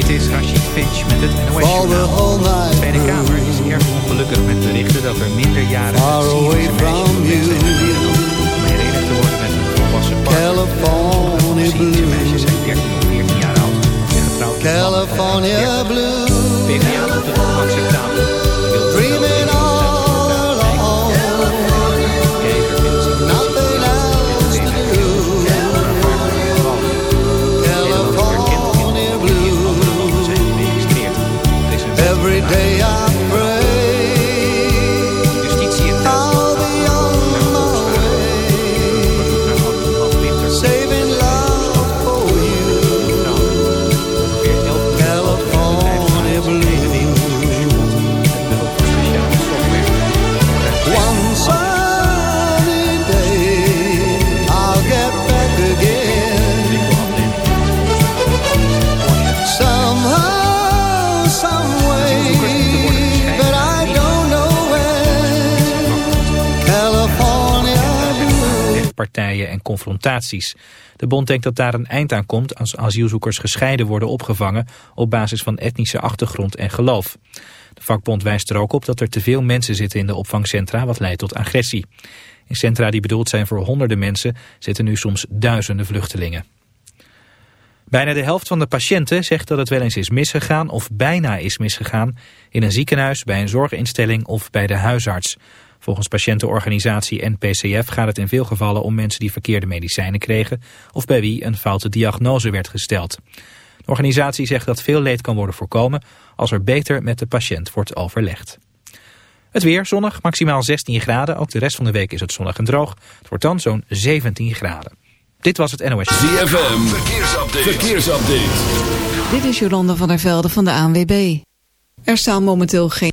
Dit is Rashid Finch met het NOS Journaal. De Tweede Kamer is erg ongelukkig met berichten dat er minderjarige Syrische meisjes zijn weggenomen om herenigd te worden met een volwassen partner. Syrische meisjes zijn 13 of 14 jaar oud en getrouwd met California Blue. PvdA noemt het onacceptabel. Confrontaties. De bond denkt dat daar een eind aan komt als asielzoekers gescheiden worden opgevangen op basis van etnische achtergrond en geloof. De vakbond wijst er ook op dat er te veel mensen zitten in de opvangcentra wat leidt tot agressie. In centra die bedoeld zijn voor honderden mensen zitten nu soms duizenden vluchtelingen. Bijna de helft van de patiënten zegt dat het wel eens is misgegaan of bijna is misgegaan in een ziekenhuis, bij een zorginstelling of bij de huisarts. Volgens patiëntenorganisatie NPCF gaat het in veel gevallen om mensen die verkeerde medicijnen kregen of bij wie een foute diagnose werd gesteld. De organisatie zegt dat veel leed kan worden voorkomen als er beter met de patiënt wordt overlegd. Het weer zonnig, maximaal 16 graden. Ook de rest van de week is het zonnig en droog. Het wordt dan zo'n 17 graden. Dit was het NOS. ZFM, verkeersupdate. verkeersupdate. Dit is Jolanda van der Velde van de ANWB. Er staan momenteel geen...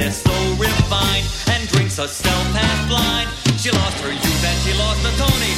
they're so refined, and drinks herself half blind. She lost her youth and she lost the Tony.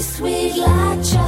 Sweet like chocolate.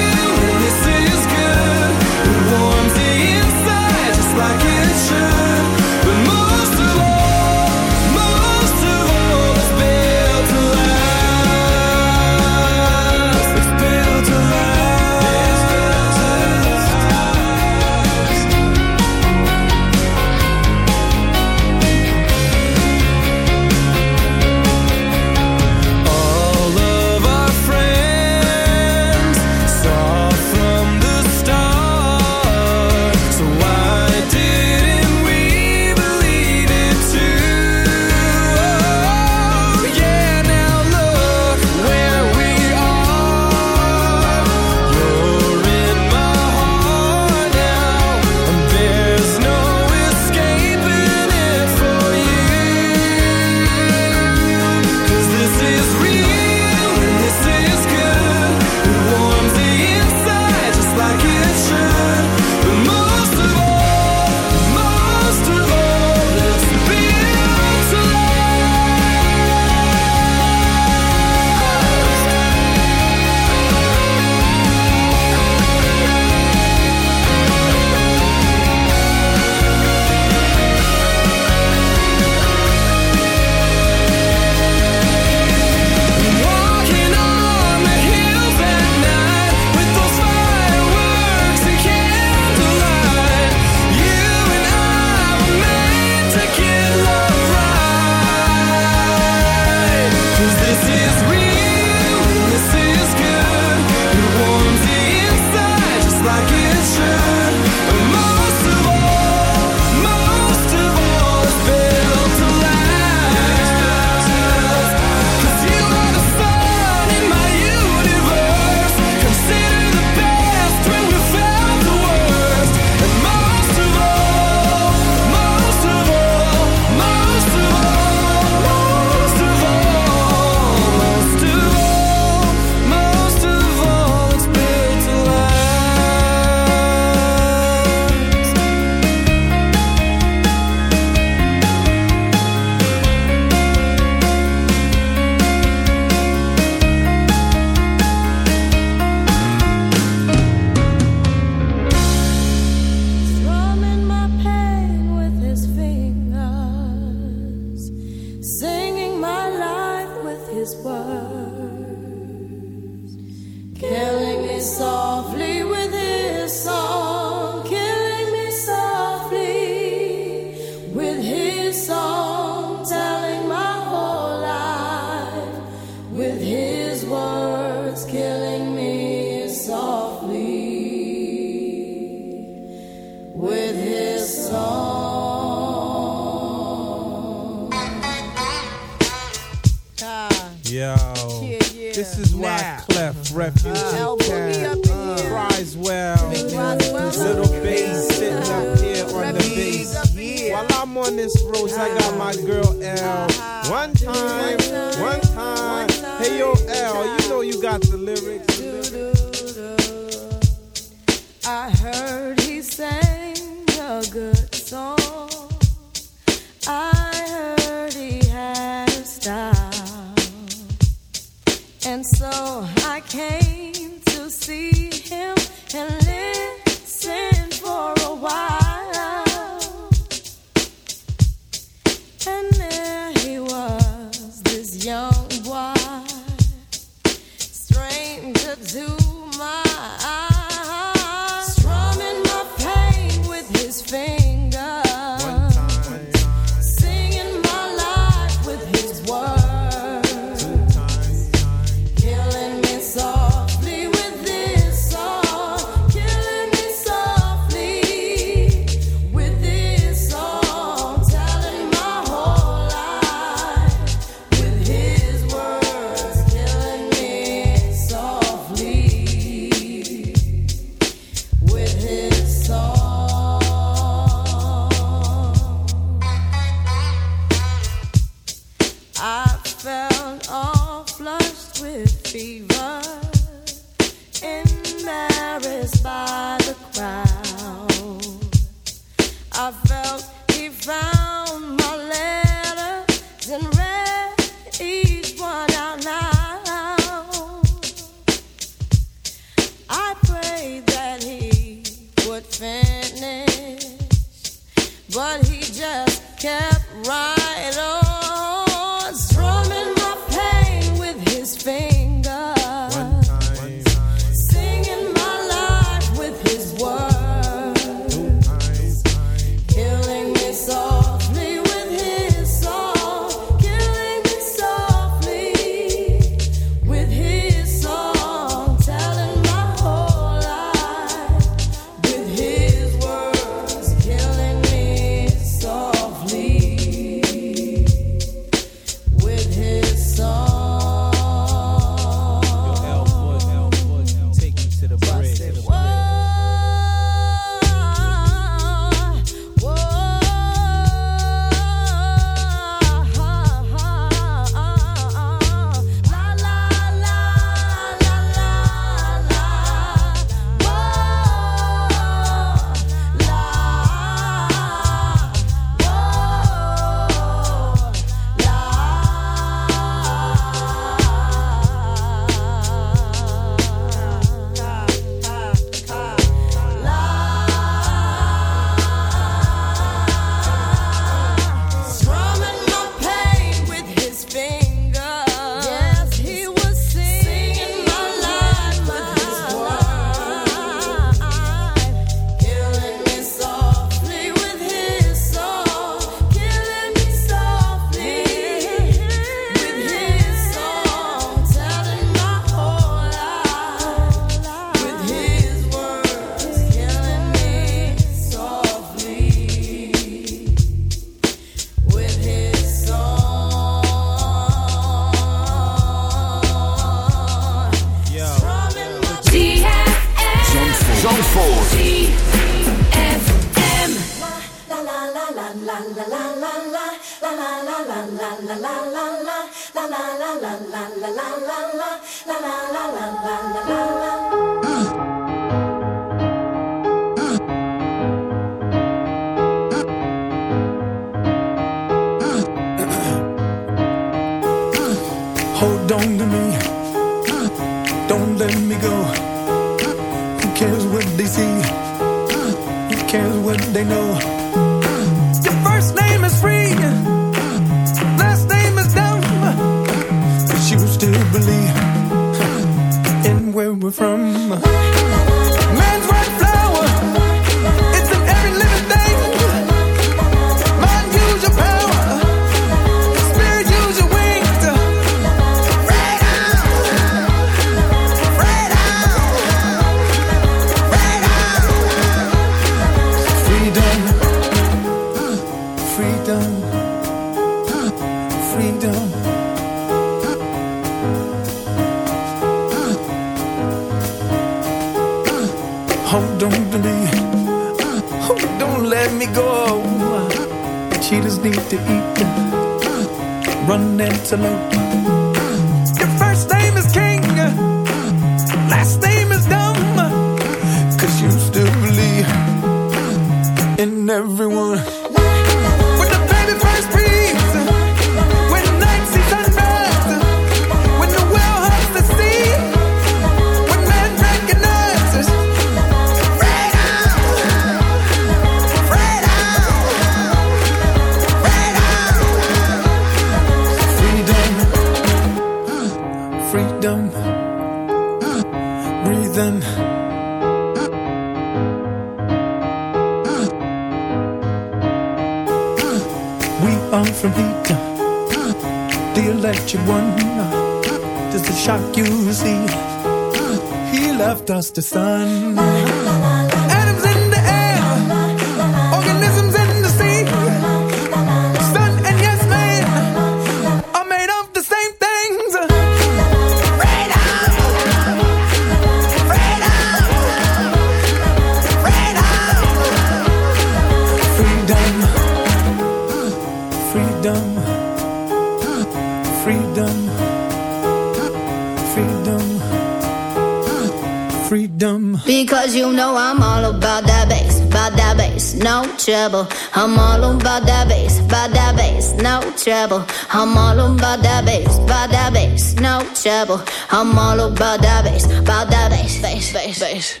Cause you know I'm all about that bass, about that bass, no trouble. I'm all about that bass, about that bass, no trouble. I'm all about that bass, about that bass, no trouble. I'm all about that bass, about that bass, bass, bass, bass.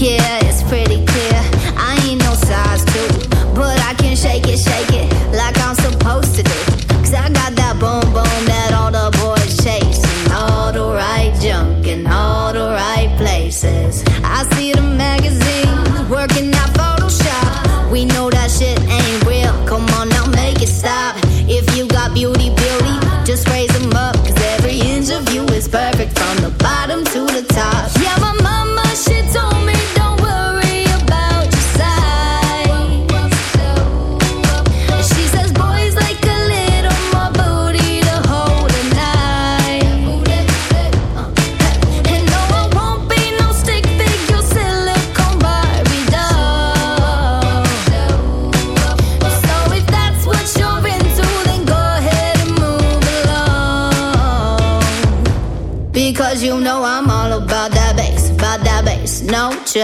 Yeah, it's pretty clear. I ain't no size two, but I can shake it, shake it like I'm supposed to do.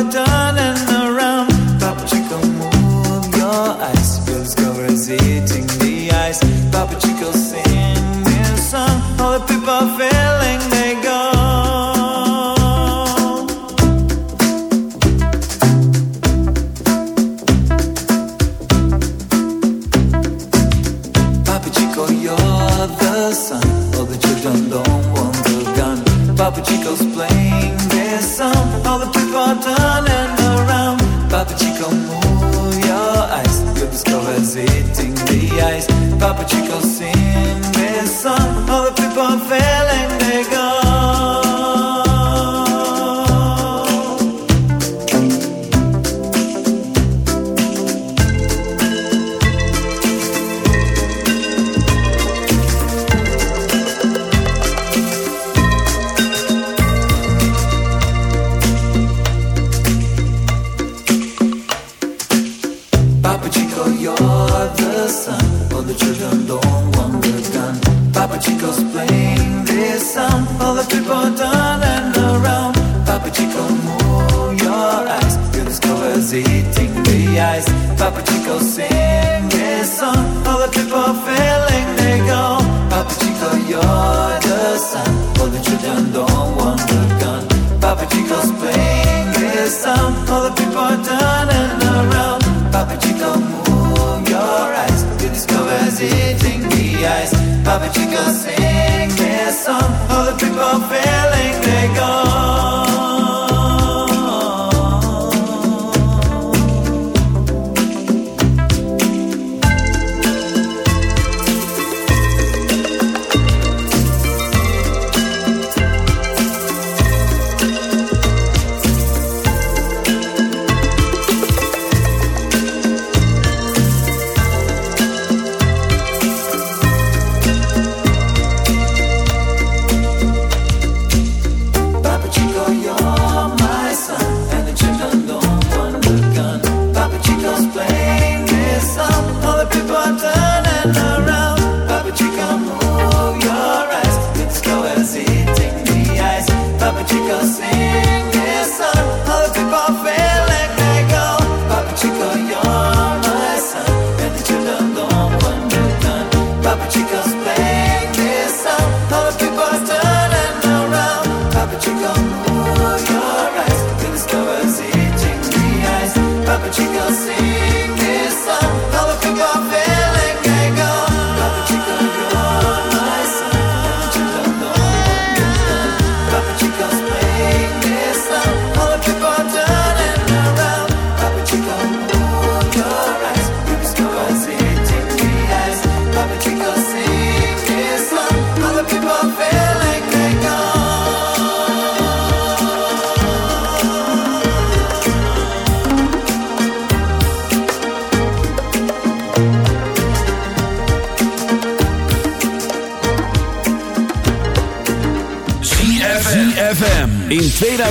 done and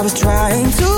I was trying to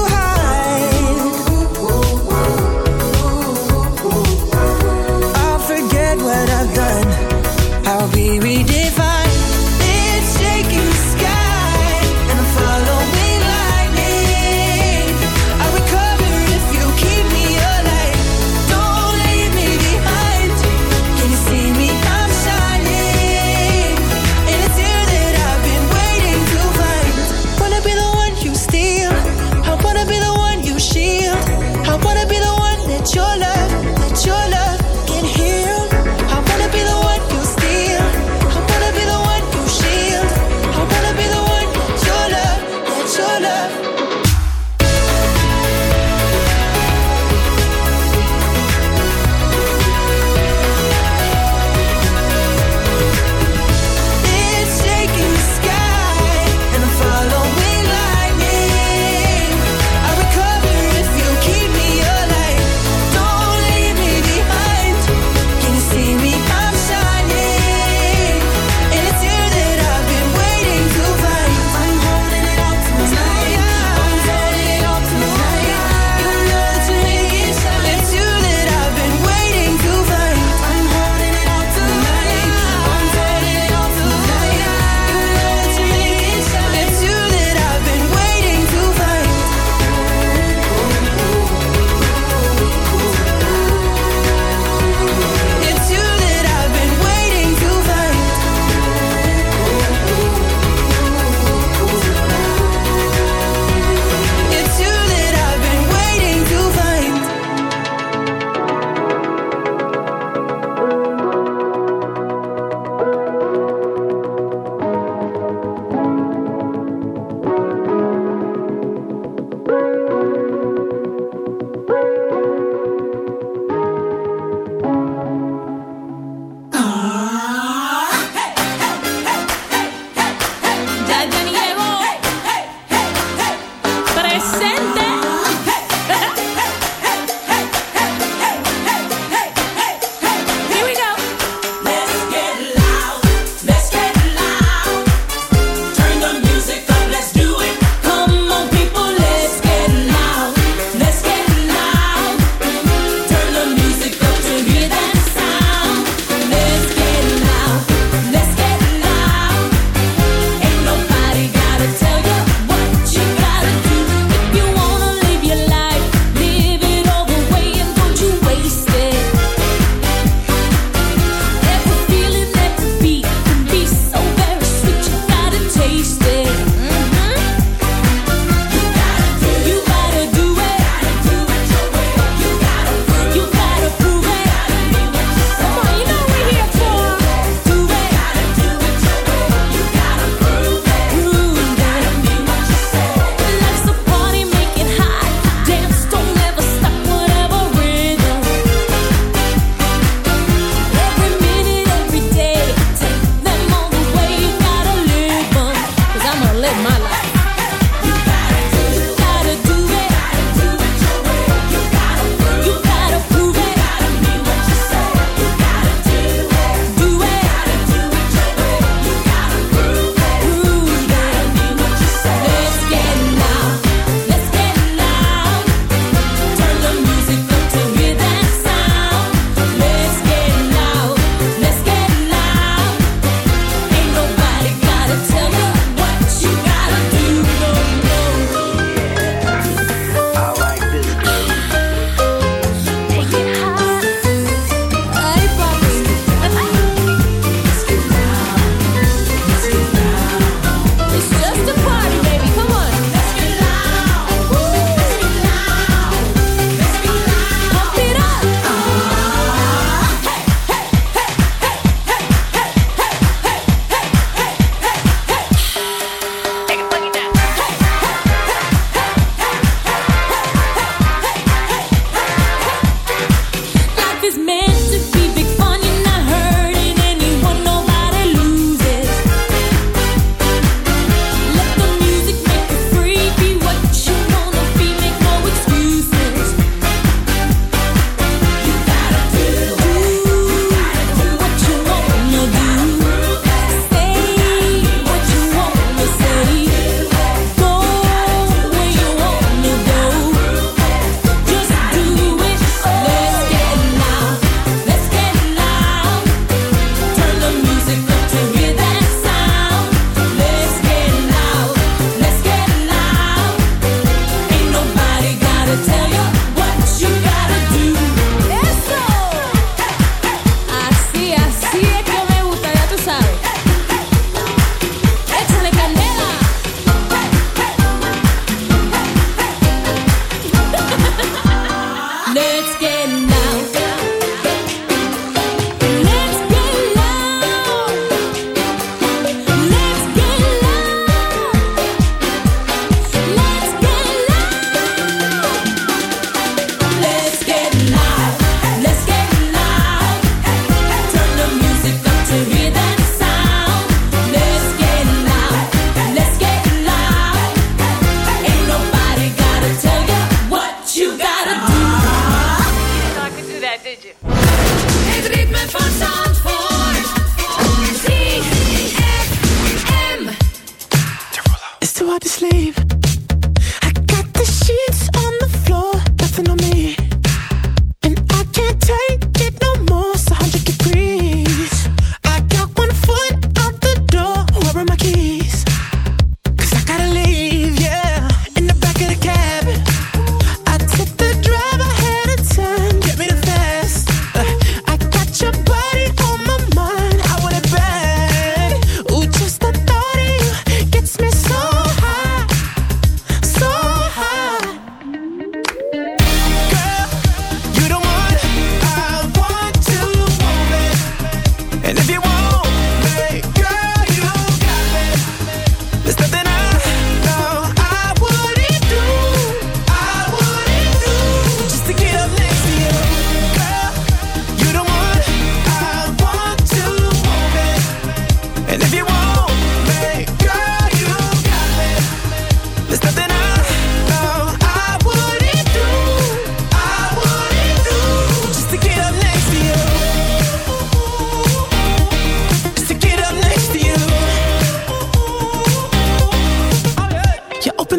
and now.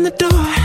the door.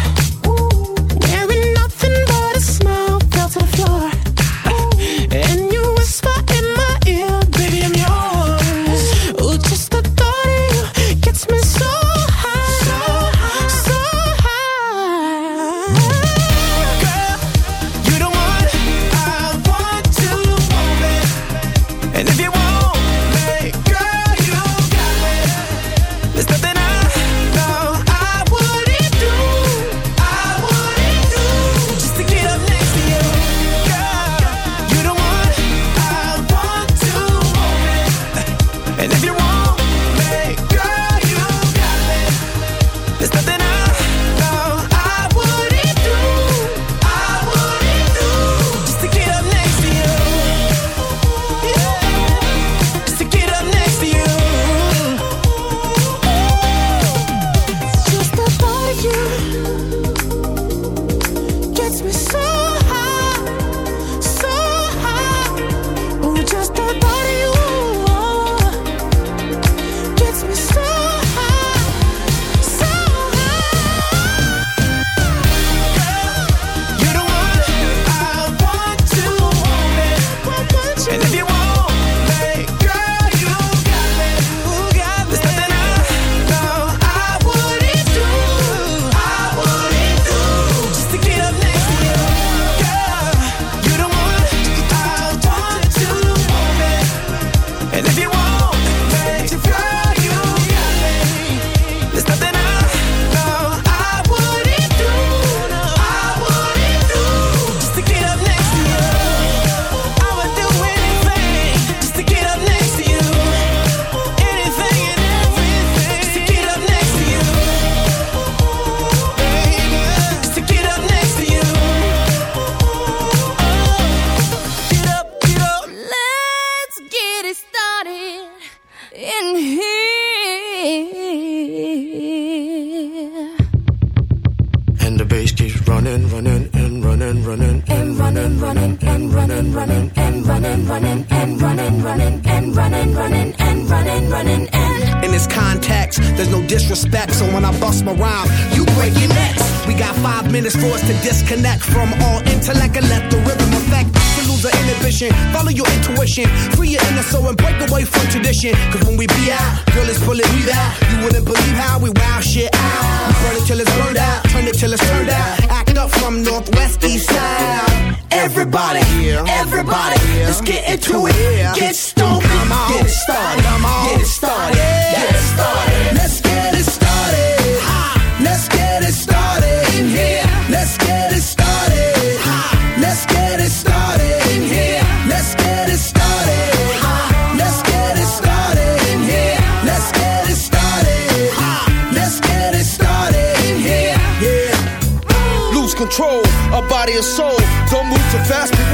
disconnect from all intellect and let the rhythm affect. To lose the inhibition, follow your intuition, free your inner soul and break away from tradition. Cause when we be out, girl, it's pulling me out. You wouldn't believe how we wow shit out. We burn it till it's burned out, turn it till it's turned out. Act up from northwest east side. Everybody, everybody, everybody let's get into it. Get